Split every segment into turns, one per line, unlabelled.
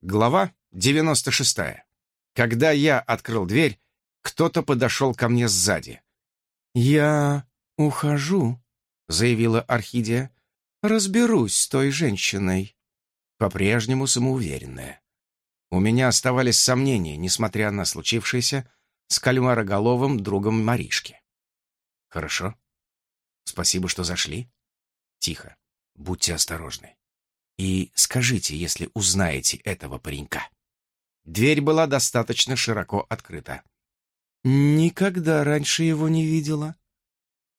Глава 96. Когда я открыл дверь, кто-то подошел ко мне сзади.
«Я ухожу», — заявила Орхидия. «Разберусь с той женщиной».
По-прежнему самоуверенная. У меня оставались сомнения, несмотря на случившееся с кальмароголовым другом Маришки. «Хорошо. Спасибо, что зашли. Тихо. Будьте осторожны. И скажите, если узнаете этого паренька». Дверь была достаточно широко открыта.
«Никогда раньше его не видела».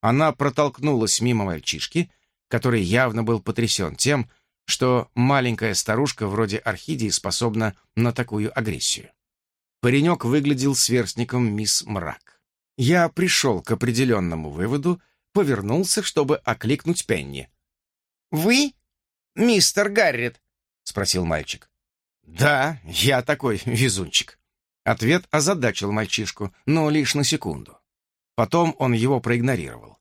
Она протолкнулась мимо мальчишки, который явно был потрясен тем, что маленькая старушка вроде Орхидии способна на такую агрессию. Паренек выглядел сверстником мисс Мрак. Я пришел к определенному выводу, повернулся, чтобы окликнуть Пенни.
«Вы мистер Гаррет?»
— спросил мальчик. «Да, я такой везунчик». Ответ озадачил мальчишку, но лишь на секунду. Потом он его проигнорировал.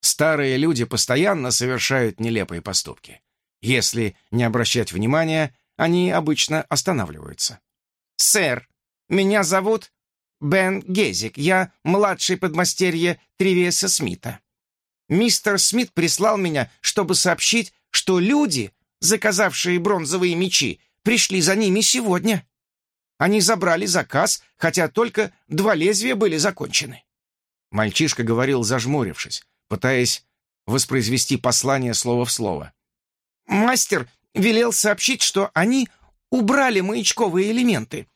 Старые люди постоянно совершают нелепые поступки. Если не обращать внимания, они обычно останавливаются.
«Сэр, меня зовут Бен Гезик. Я младший подмастерье Тривеса Смита. Мистер Смит прислал меня, чтобы сообщить, что люди, заказавшие бронзовые мечи, пришли за ними сегодня. Они забрали заказ, хотя только два лезвия были закончены».
Мальчишка говорил, зажмурившись, пытаясь воспроизвести послание слово в слово.
«Мастер велел сообщить, что они убрали маячковые элементы.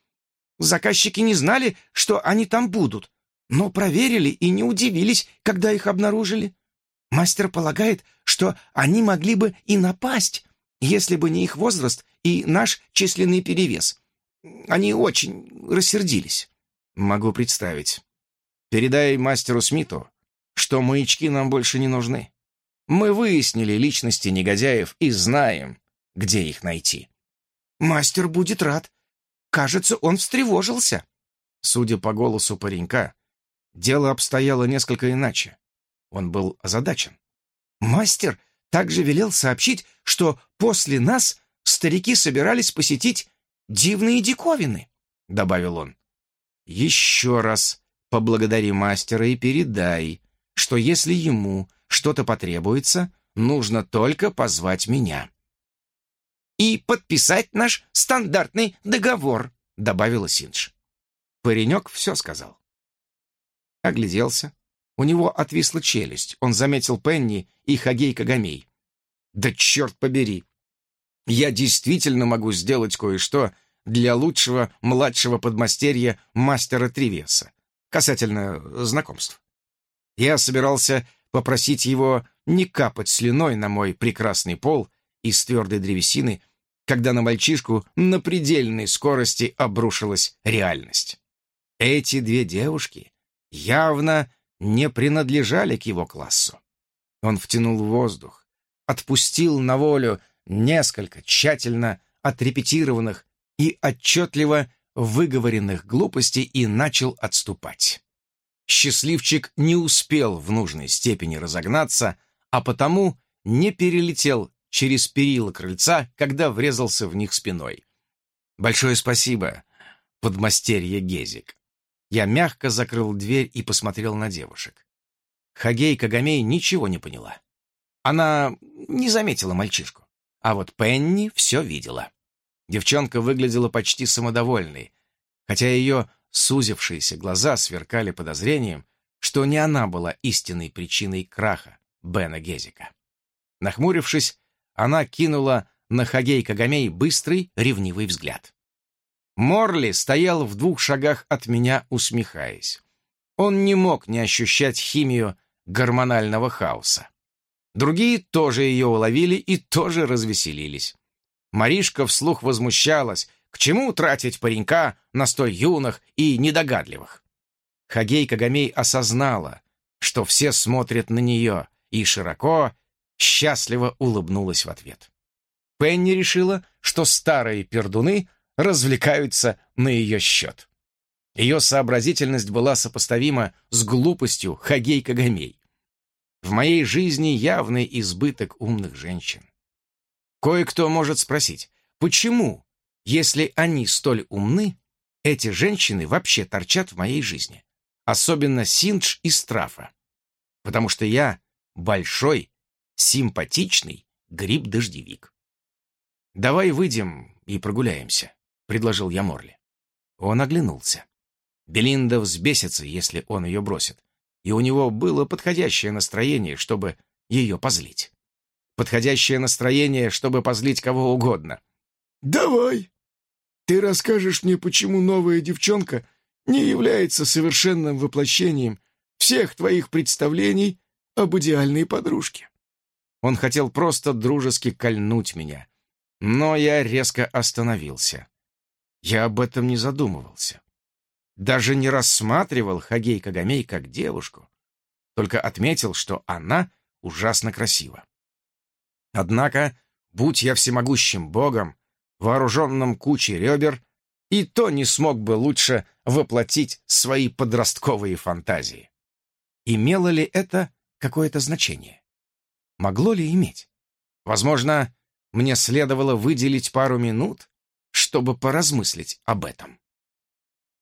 Заказчики не знали, что они там будут, но проверили и не удивились, когда их обнаружили. Мастер полагает, что они могли бы и напасть, если бы не их возраст и наш численный перевес. Они очень рассердились.
Могу представить. Передай мастеру Смиту, что маячки нам больше не нужны. Мы выяснили личности негодяев и знаем, где их найти.
Мастер будет рад. Кажется, он встревожился.
Судя по голосу паренька, дело обстояло несколько иначе. Он был озадачен.
Мастер также велел сообщить, что после нас старики собирались посетить дивные диковины, — добавил он.
Еще раз поблагодари мастера и передай, что если ему что-то потребуется, нужно только позвать меня.
«И подписать наш стандартный договор», — добавила Синдж.
Паренек все сказал. Огляделся. У него отвисла челюсть. Он заметил Пенни и Хагей Кагамей. «Да черт побери! Я действительно могу сделать кое-что для лучшего младшего подмастерья мастера Тривеса касательно знакомств. Я собирался попросить его не капать слюной на мой прекрасный пол из твердой древесины, когда на мальчишку на предельной скорости обрушилась реальность. Эти две девушки явно не принадлежали к его классу. Он втянул воздух, отпустил на волю несколько тщательно отрепетированных и отчетливо выговоренных глупостей и начал отступать. Счастливчик не успел в нужной степени разогнаться, а потому не перелетел через перила крыльца, когда врезался в них спиной. «Большое спасибо, подмастерье Гезик». Я мягко закрыл дверь и посмотрел на девушек. Хагей Кагамей ничего не поняла. Она не заметила мальчишку, а вот Пенни все видела. Девчонка выглядела почти самодовольной, хотя ее сузившиеся глаза сверкали подозрением, что не она была истинной причиной краха Бена Гезика. Нахмурившись, она кинула на Хагей Кагамей быстрый, ревнивый взгляд. Морли стоял в двух шагах от меня, усмехаясь. Он не мог не ощущать химию гормонального хаоса. Другие тоже ее уловили и тоже развеселились. Маришка вслух возмущалась, к чему тратить паренька на столь юных и недогадливых. Хагей Кагамей осознала, что все смотрят на нее, и широко, счастливо улыбнулась в ответ. Пенни решила, что старые пердуны развлекаются на ее счет. Ее сообразительность была сопоставима с глупостью Хагей Кагамей. В моей жизни явный избыток умных женщин. Кое-кто может спросить, почему Если они столь умны, эти женщины вообще торчат в моей жизни. Особенно Синдж и Страфа. Потому что я большой, симпатичный гриб-дождевик. «Давай выйдем и прогуляемся», — предложил я Морли. Он оглянулся. Белинда взбесится, если он ее бросит, и у него было подходящее настроение, чтобы ее позлить. Подходящее настроение, чтобы позлить кого угодно.
«Давай. Ты расскажешь мне, почему новая девчонка не является совершенным воплощением всех твоих представлений об идеальной подружке».
Он хотел просто дружески кольнуть меня, но я резко остановился. Я об этом не задумывался. Даже не рассматривал Хагей Кагамей как девушку, только отметил, что она ужасно красива. Однако, будь я всемогущим богом, вооруженным кучей ребер, и то не смог бы лучше воплотить свои подростковые фантазии. Имело ли это какое-то значение? Могло ли иметь? Возможно, мне следовало выделить пару минут, чтобы поразмыслить об этом.